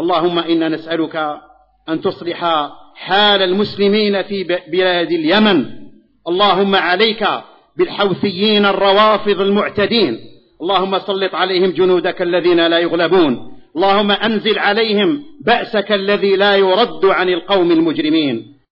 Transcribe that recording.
اللهم إنا نسألك أن تصلح حال المسلمين في بلاد اليمن. اللهم عليك بالحوثيين الروافض المعتدين. اللهم سلط عليهم جنودك الذين لا يغلبون. اللهم أنزل عليهم بأسك الذي لا يرد عن القوم المجرمين.